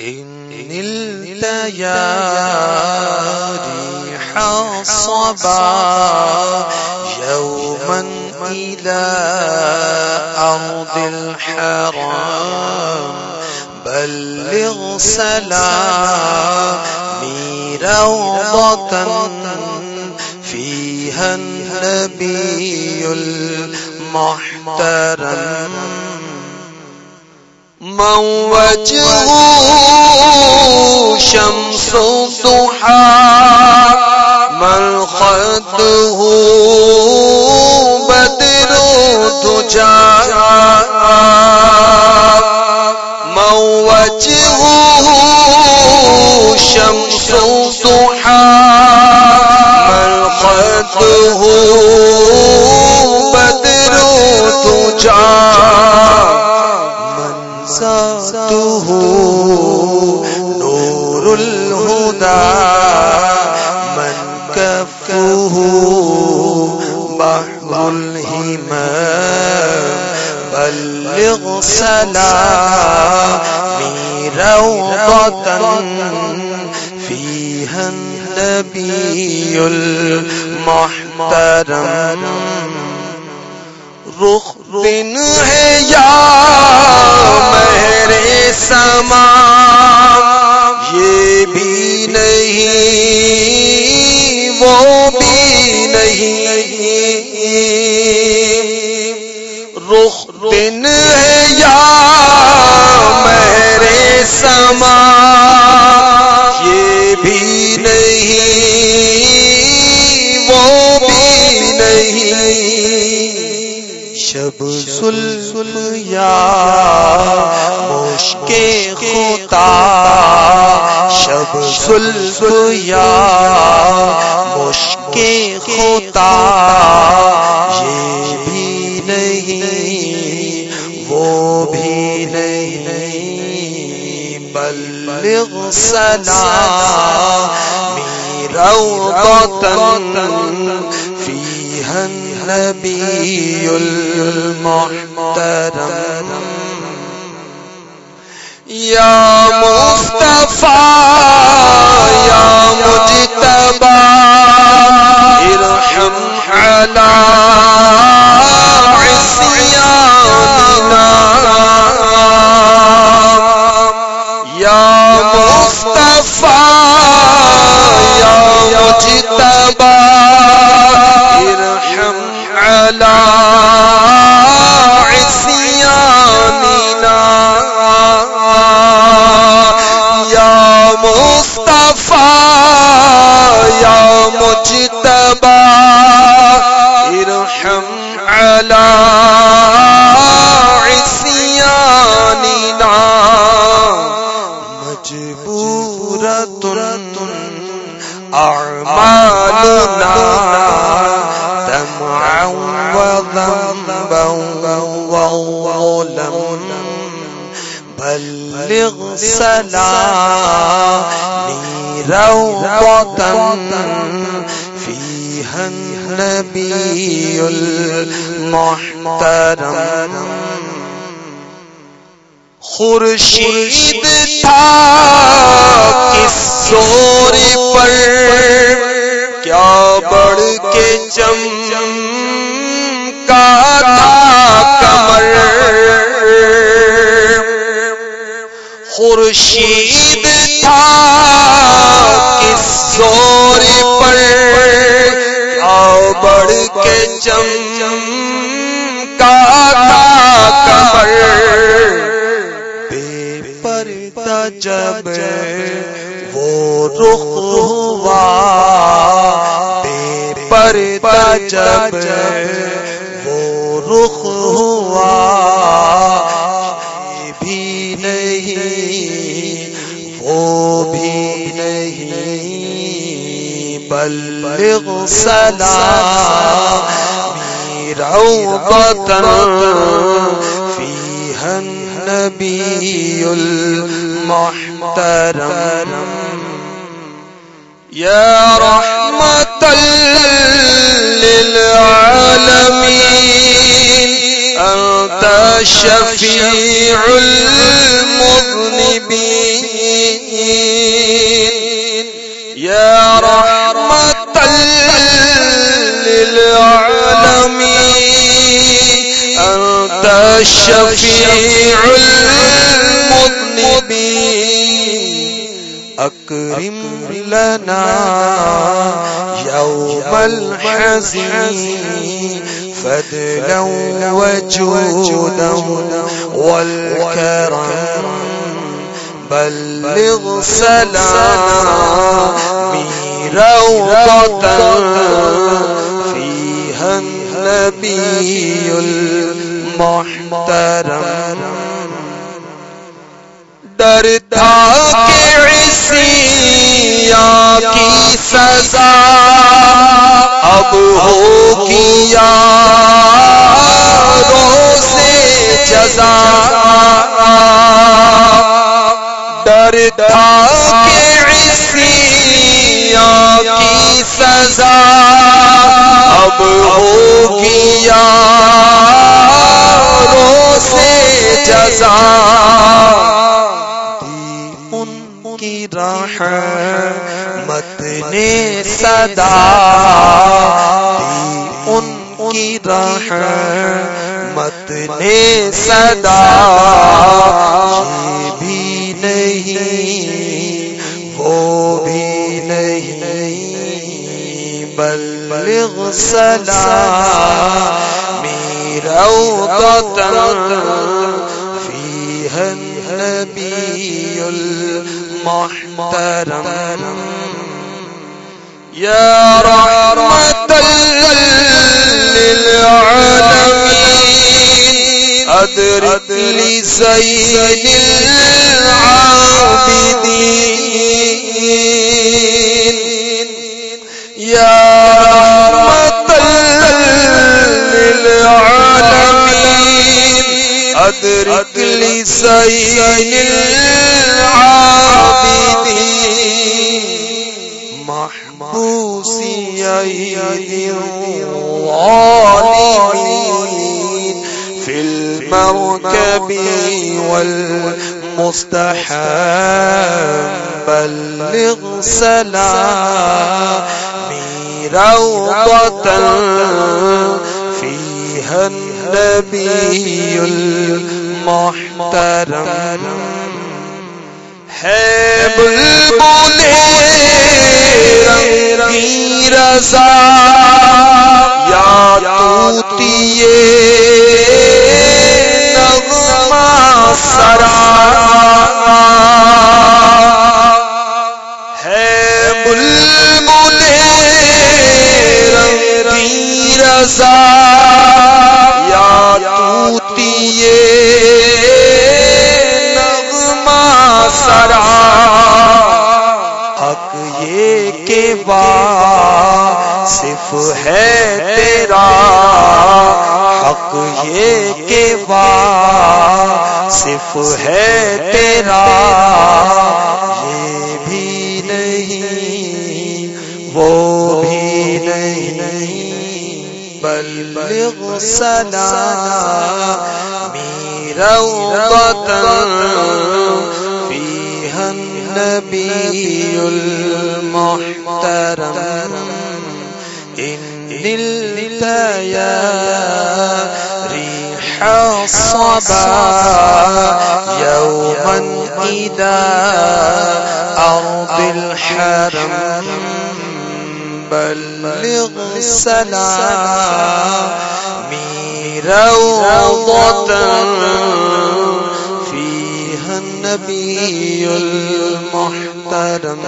إن الليالي يوما إلى أرض الحرام بلغ سلامي روضة فيها النبي المحترم من وجهه شمس الضحى من خده بدر تجا بلغ سلامی روضة فيها النبي المحترم رخ بن ہے یا شب سل یا مشک خطا یہ بھی نہیں، وہ بھی نہیں، بلغ سلام میرا فيها النبي المحترم۔ يا مصطفى يا مجتبى ارحم على عصياننا يا مصطفى يا مجتبى ارحم على أعمالنا دمعا وذنبا وظلم بلغ سلامي روضة فيها النبي المحترم. خورشید تھا کس سور پر؟ کیا بڑھ کے چم کا تھا کمر؟ خورشید تھا کس سور پر؟ کیا بڑھ کے چم کا رخ ہوا۔ بے پرتا جب وہ رخ ہوا۔ یہ بھی نہیں، وہ بھی نہیں۔ بلغ سلام روضة فيها النبي المحترم۔ يا رحمة للعالمين أنت شفيع المذنبين. يا رحمة للعالمين أنت الشفيع المذنبين. أكرم لنا يوم الحزين فضلا وجودا والكرم. بلغ سلامي روضة فيها النبي المحترم. ڈرتا کہ کی سزا۔ نے صدا ان کی راہ مت نے صدا یہ بھی نہیں، وہ بھی نہیں، بلغ سلام میرا فيها النبي المحترم۔ يا رحمة للعالمين. أدرك لزين العابدين. يا رحمة للعالمين. أدرك لزين العابدين. محبوسي أيدي الظالمين في المركب والمستحام بلغ سلامي روضة فيها النبي المحترم. ہے بلبل رنگی رضا یا توتیے نغمہ سرا ہے بلبل رنگی رضا یا توتیے کہ صف ہے تیرا حق یہ کہ صف ہے تیرا یہ بھی نہیں، وہ بھی نہیں۔ بلغ سلامي روضة فيها النبي المحترم إن نلت يا ريح الصبا يوما إلى أرض الحرم. بلغ سلامي روضة النبي المحترم۔